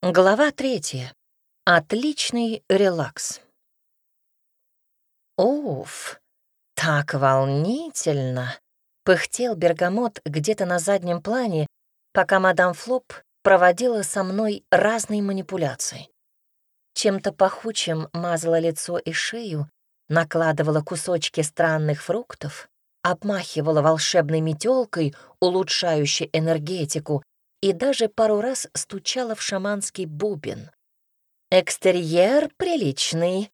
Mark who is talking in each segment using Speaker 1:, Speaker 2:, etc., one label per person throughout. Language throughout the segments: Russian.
Speaker 1: Глава третья. Отличный релакс. Уф, так волнительно! Пыхтел бергамот где-то на заднем плане, пока мадам Флоп проводила со мной разные манипуляции. Чем-то пахучим мазала лицо и шею, накладывала кусочки странных фруктов, обмахивала волшебной метелкой, улучшающей энергетику, и даже пару раз стучала в шаманский бубен. «Экстерьер приличный.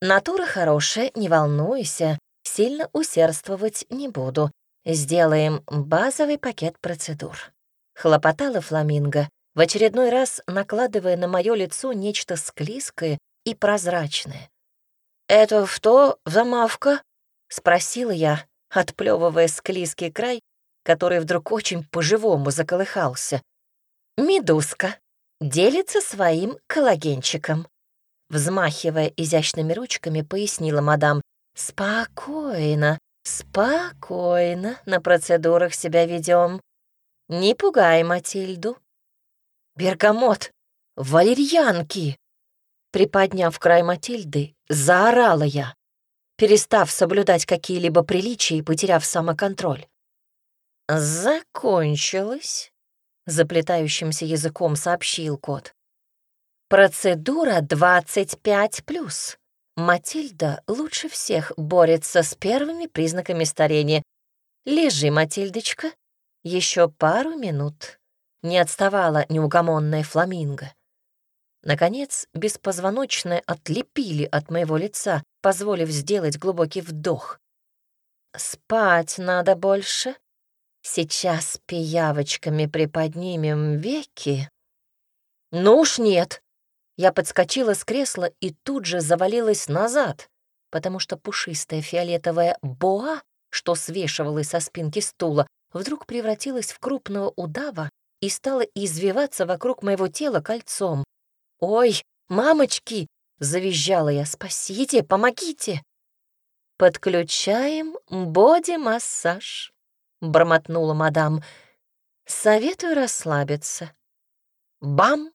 Speaker 1: Натура хорошая, не волнуйся, сильно усердствовать не буду. Сделаем базовый пакет процедур». Хлопотала фламинго, в очередной раз накладывая на мое лицо нечто склизкое и прозрачное. «Это что за мавка?» — спросила я, отплевывая склизкий край который вдруг очень по-живому заколыхался. «Медузка делится своим коллагенчиком», взмахивая изящными ручками, пояснила мадам. «Спокойно, спокойно на процедурах себя ведем. Не пугай Матильду». «Бергамот! Валерьянки!» Приподняв край Матильды, заорала я, перестав соблюдать какие-либо приличия и потеряв самоконтроль. «Закончилось», — заплетающимся языком сообщил кот. «Процедура 25+. Матильда лучше всех борется с первыми признаками старения. Лежи, Матильдочка, еще пару минут». Не отставала неугомонная фламинго. Наконец, беспозвоночные отлепили от моего лица, позволив сделать глубокий вдох. «Спать надо больше», Сейчас пиявочками приподнимем веки. Ну уж нет. Я подскочила с кресла и тут же завалилась назад, потому что пушистая фиолетовая боа, что свешивалась со спинки стула, вдруг превратилась в крупного удава и стала извиваться вокруг моего тела кольцом. «Ой, мамочки!» — завизжала я. «Спасите, помогите!» «Подключаем боди-массаж», — бормотнула мадам. «Советую расслабиться». Бам!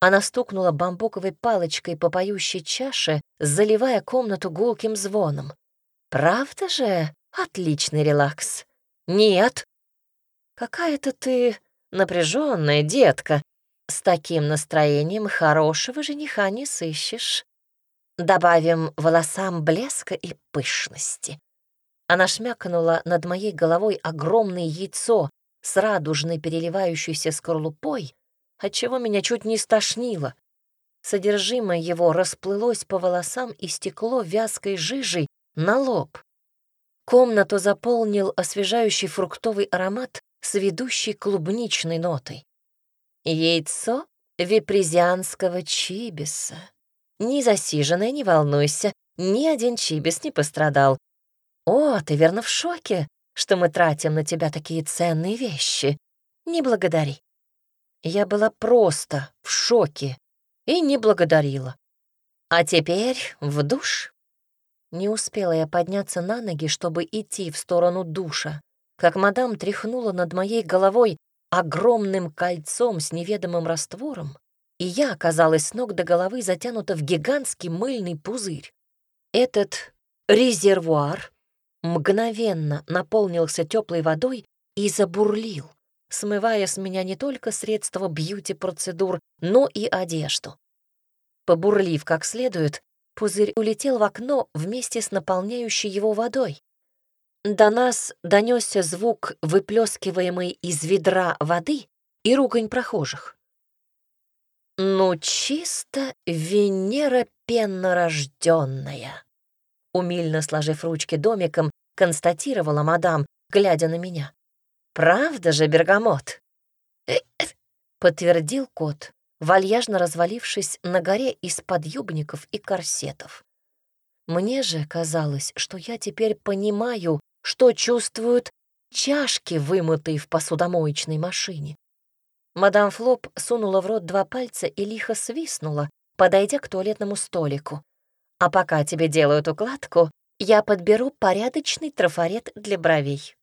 Speaker 1: Она стукнула бамбуковой палочкой по поющей чаше, заливая комнату гулким звоном. «Правда же? Отличный релакс». «Нет». «Какая-то ты напряженная, детка. С таким настроением хорошего жениха не сыщешь. Добавим волосам блеска и пышности. Она шмякнула над моей головой огромное яйцо с радужной переливающейся скорлупой, отчего меня чуть не стошнило. Содержимое его расплылось по волосам и стекло вязкой жижей на лоб. Комнату заполнил освежающий фруктовый аромат с ведущей клубничной нотой. Яйцо випрезианского чибиса. Не засиженное, не волнуйся, ни один чибис не пострадал, «О, ты верно в шоке, что мы тратим на тебя такие ценные вещи. Не благодари». Я была просто в шоке и не благодарила. «А теперь в душ». Не успела я подняться на ноги, чтобы идти в сторону душа, как мадам тряхнула над моей головой огромным кольцом с неведомым раствором, и я оказалась с ног до головы затянута в гигантский мыльный пузырь. Этот резервуар мгновенно наполнился теплой водой и забурлил, смывая с меня не только средства бьюти-процедур, но и одежду. Побурлив как следует, пузырь улетел в окно вместе с наполняющей его водой. До нас донесся звук, выплескиваемый из ведра воды и ругань прохожих. «Ну, чисто Венера пеннорожденная!» Умильно сложив ручки домиком, констатировала мадам, глядя на меня. «Правда же, Бергамот?» подтвердил кот, вальяжно развалившись на горе из подъюбников и корсетов. Мне же казалось, что я теперь понимаю, что чувствуют чашки, вымытые в посудомоечной машине. Мадам Флоп сунула в рот два пальца и лихо свистнула, подойдя к туалетному столику. А пока тебе делают укладку, я подберу порядочный трафарет для бровей».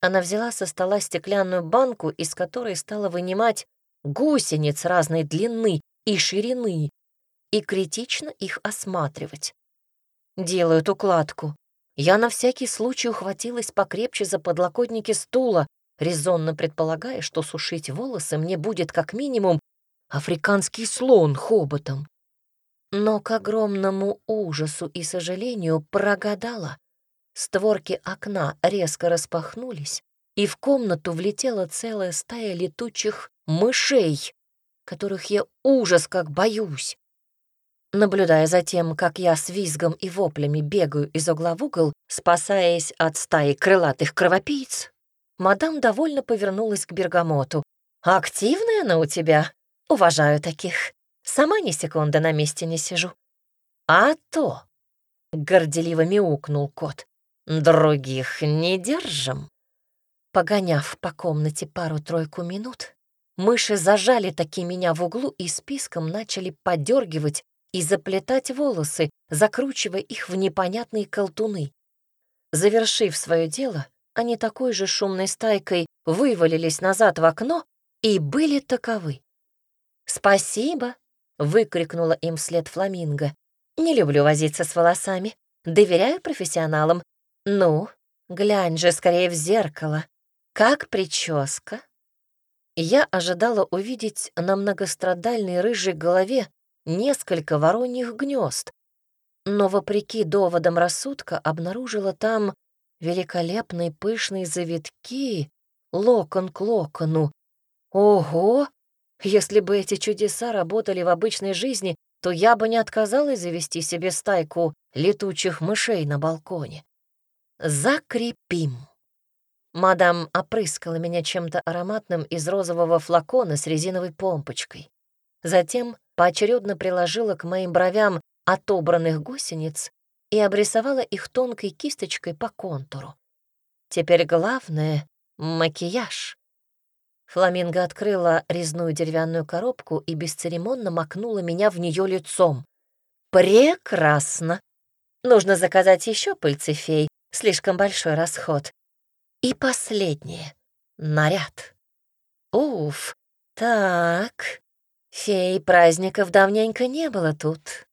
Speaker 1: Она взяла со стола стеклянную банку, из которой стала вынимать гусениц разной длины и ширины и критично их осматривать. Делают укладку. Я на всякий случай ухватилась покрепче за подлокотники стула, резонно предполагая, что сушить волосы мне будет как минимум африканский слон хоботом. Но к огромному ужасу и сожалению прогадала. Створки окна резко распахнулись, и в комнату влетела целая стая летучих мышей, которых я ужас как боюсь. Наблюдая за тем, как я с визгом и воплями бегаю из угла в угол, спасаясь от стаи крылатых кровопийц, мадам довольно повернулась к бергамоту. «Активная она у тебя. Уважаю таких. Сама ни секунды на месте не сижу». «А то!» — горделиво мяукнул кот. «Других не держим». Погоняв по комнате пару-тройку минут, мыши зажали таки меня в углу и списком начали подергивать и заплетать волосы, закручивая их в непонятные колтуны. Завершив свое дело, они такой же шумной стайкой вывалились назад в окно и были таковы. «Спасибо!» — выкрикнула им вслед фламинго. «Не люблю возиться с волосами. Доверяю профессионалам. Ну, глянь же скорее в зеркало. Как прическа?» Я ожидала увидеть на многострадальной рыжей голове несколько вороньих гнезд, но, вопреки доводам рассудка, обнаружила там великолепные пышные завитки, локон к локону. Ого! Если бы эти чудеса работали в обычной жизни, то я бы не отказалась завести себе стайку летучих мышей на балконе. Закрепим. Мадам опрыскала меня чем-то ароматным из розового флакона с резиновой помпочкой. Затем поочередно приложила к моим бровям отобранных гусениц и обрисовала их тонкой кисточкой по контуру. Теперь главное — макияж. Фламинго открыла резную деревянную коробку и бесцеремонно макнула меня в нее лицом. «Прекрасно! Нужно заказать еще пыльцы фей, слишком большой расход. И последнее — наряд. Уф, так, Феи праздников давненько не было тут.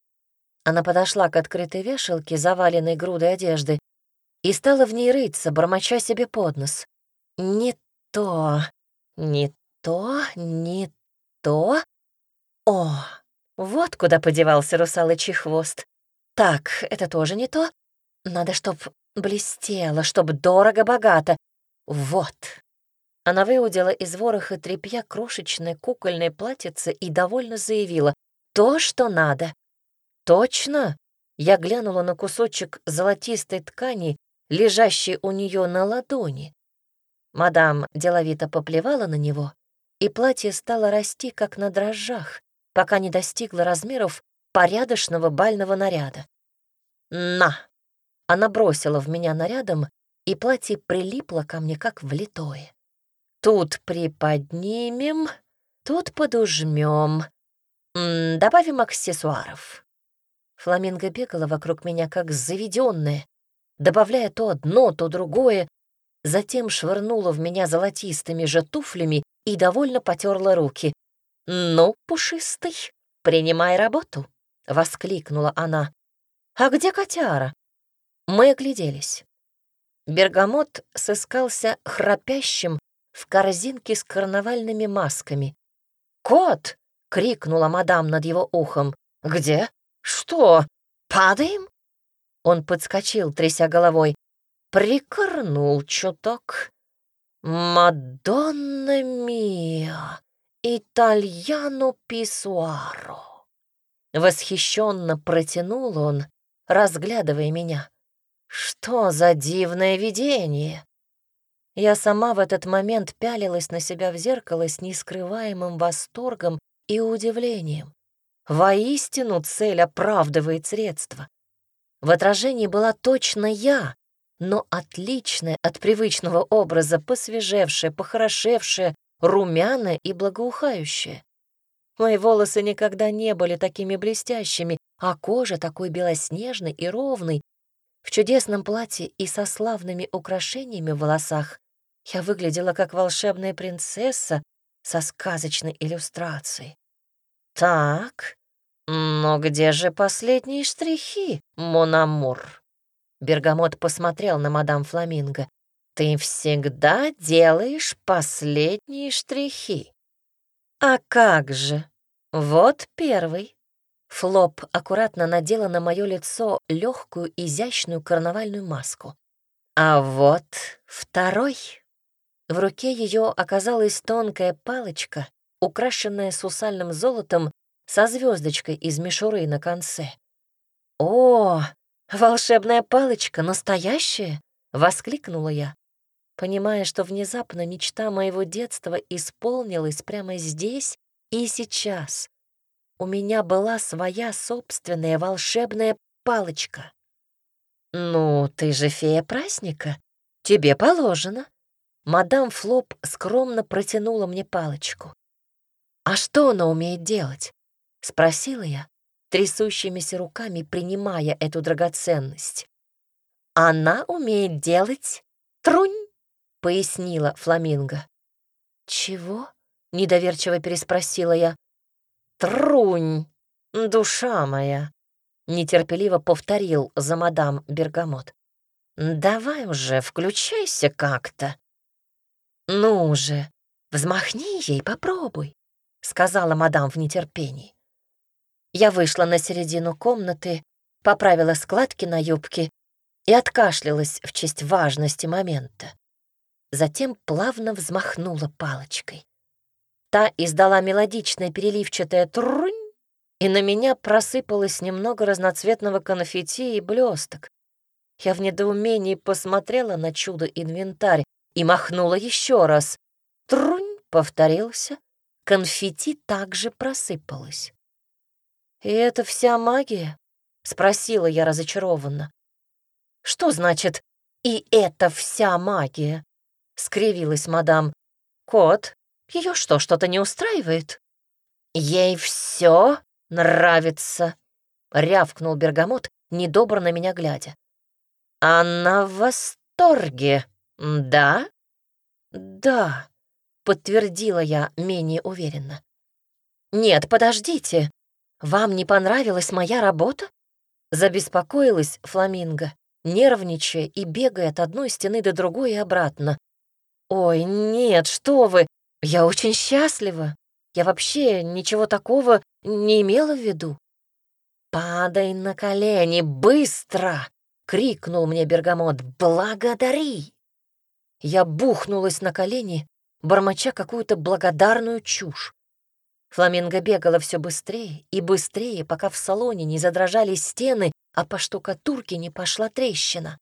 Speaker 1: Она подошла к открытой вешалке, заваленной грудой одежды, и стала в ней рыться, бормоча себе под нос. «Не то, не то, не то. О, вот куда подевался русалочий хвост. Так, это тоже не то. Надо, чтоб блестело, чтоб дорого-богато. Вот, она выудила из вороха тряпья крошечное кукольное платьице и довольно заявила «То, что надо». «Точно?» Я глянула на кусочек золотистой ткани, лежащий у нее на ладони. Мадам деловито поплевала на него, и платье стало расти, как на дрожжах, пока не достигло размеров порядочного бального наряда. «На!» Она бросила в меня нарядом, и платье прилипло ко мне, как влитое. Тут приподнимем, тут подужмем. добавим аксессуаров. Фламинго бегала вокруг меня как заведенная, добавляя то одно, то другое, затем швырнула в меня золотистыми же туфлями и довольно потерла руки. «Ну, пушистый, принимай работу!» — воскликнула она. «А где котяра?» Мы огляделись. Бергамот сыскался храпящим в корзинке с карнавальными масками. «Кот!» — крикнула мадам над его ухом. «Где? Что? Падаем?» Он подскочил, тряся головой. Прикорнул чуток. «Мадонна мия! Итальяно писуаро!» Восхищенно протянул он, разглядывая меня. «Что за дивное видение!» Я сама в этот момент пялилась на себя в зеркало с нескрываемым восторгом и удивлением. Воистину цель оправдывает средства. В отражении была точно я, но отличная от привычного образа, посвежевшая, похорошевшая, румяная и благоухающая. Мои волосы никогда не были такими блестящими, а кожа такой белоснежной и ровной. В чудесном платье и со славными украшениями в волосах я выглядела как волшебная принцесса со сказочной иллюстрацией. «Так, но где же последние штрихи, Мономур?» Бергамот посмотрел на мадам Фламинго. «Ты всегда делаешь последние штрихи». «А как же? Вот первый». Флоп аккуратно надела на мое лицо легкую, изящную карнавальную маску. «А вот второй». В руке ее оказалась тонкая палочка, украшенная сусальным золотом со звездочкой из мишуры на конце. «О, волшебная палочка, настоящая!» — воскликнула я, понимая, что внезапно мечта моего детства исполнилась прямо здесь и сейчас. У меня была своя собственная волшебная палочка. «Ну, ты же фея праздника. Тебе положено», Мадам Флоп скромно протянула мне палочку. «А что она умеет делать?» — спросила я, трясущимися руками принимая эту драгоценность. «Она умеет делать трунь», — пояснила Фламинго. «Чего?» — недоверчиво переспросила я. «Трунь, душа моя», — нетерпеливо повторил за мадам Бергамот. «Давай уже, включайся как-то». «Ну же, взмахни ей, попробуй», — сказала мадам в нетерпении. Я вышла на середину комнаты, поправила складки на юбке и откашлялась в честь важности момента. Затем плавно взмахнула палочкой. Та издала мелодичное переливчатое трунь, и на меня просыпалось немного разноцветного конфетти и блесток. Я в недоумении посмотрела на чудо-инвентарь, и махнула еще раз. Трунь повторился, конфетти также просыпалось. «И это вся магия?» — спросила я разочарованно. «Что значит «и это вся магия»?» — скривилась мадам. «Кот, ее что, что-то не устраивает?» «Ей все нравится», — рявкнул Бергамот, недобро на меня глядя. «Она в восторге». «Да?» «Да», — подтвердила я менее уверенно. «Нет, подождите. Вам не понравилась моя работа?» Забеспокоилась Фламинго, нервничая и бегая от одной стены до другой и обратно. «Ой, нет, что вы! Я очень счастлива. Я вообще ничего такого не имела в виду». «Падай на колени, быстро!» — крикнул мне Бергамот. «Благодари!» Я бухнулась на колени, бормоча какую-то благодарную чушь. Фламинго бегала все быстрее и быстрее, пока в салоне не задрожали стены, а по штукатурке не пошла трещина.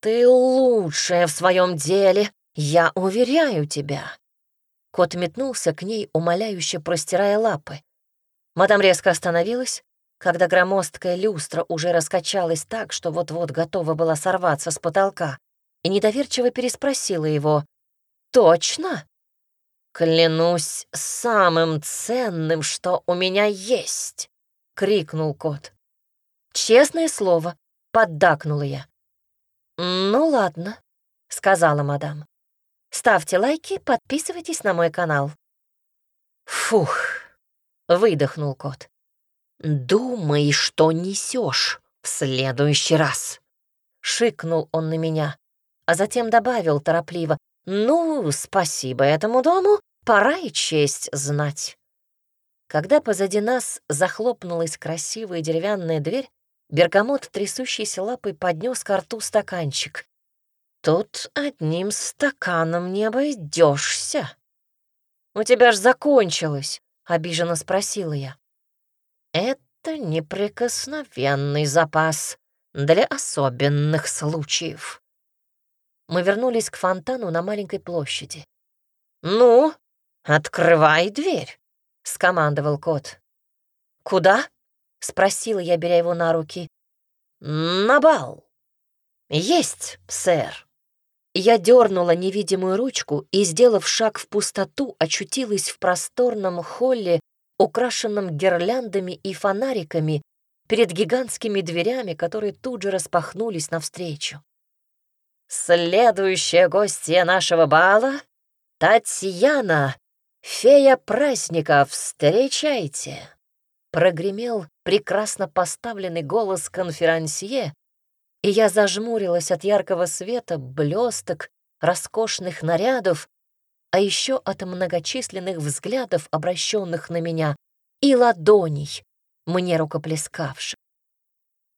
Speaker 1: «Ты лучшая в своем деле, я уверяю тебя!» Кот метнулся к ней, умоляюще простирая лапы. Мадам резко остановилась, когда громоздкая люстра уже раскачалась так, что вот-вот готова была сорваться с потолка и недоверчиво переспросила его. «Точно?» «Клянусь самым ценным, что у меня есть!» — крикнул кот. «Честное слово», — поддакнула я. «Ну ладно», — сказала мадам. «Ставьте лайки, подписывайтесь на мой канал». «Фух», — выдохнул кот. «Думай, что несешь в следующий раз», — шикнул он на меня а затем добавил торопливо, «Ну, спасибо этому дому, пора и честь знать». Когда позади нас захлопнулась красивая деревянная дверь, Бергамот, трясущейся лапой, поднес к рту стаканчик. «Тут одним стаканом не обойдешься. «У тебя ж закончилось», — обиженно спросила я. «Это неприкосновенный запас для особенных случаев», мы вернулись к фонтану на маленькой площади. «Ну, открывай дверь», — скомандовал кот. «Куда?» — спросила я, беря его на руки. «На бал». «Есть, сэр». Я дернула невидимую ручку и, сделав шаг в пустоту, очутилась в просторном холле, украшенном гирляндами и фонариками, перед гигантскими дверями, которые тут же распахнулись навстречу. Следующая гостья нашего бала — Татьяна, Фея праздника, встречайте!» Прогремел прекрасно поставленный голос конферансье, и я зажмурилась от яркого света, блесток, роскошных нарядов, а еще от многочисленных взглядов, обращенных на меня, и ладоней, мне рукоплескавших.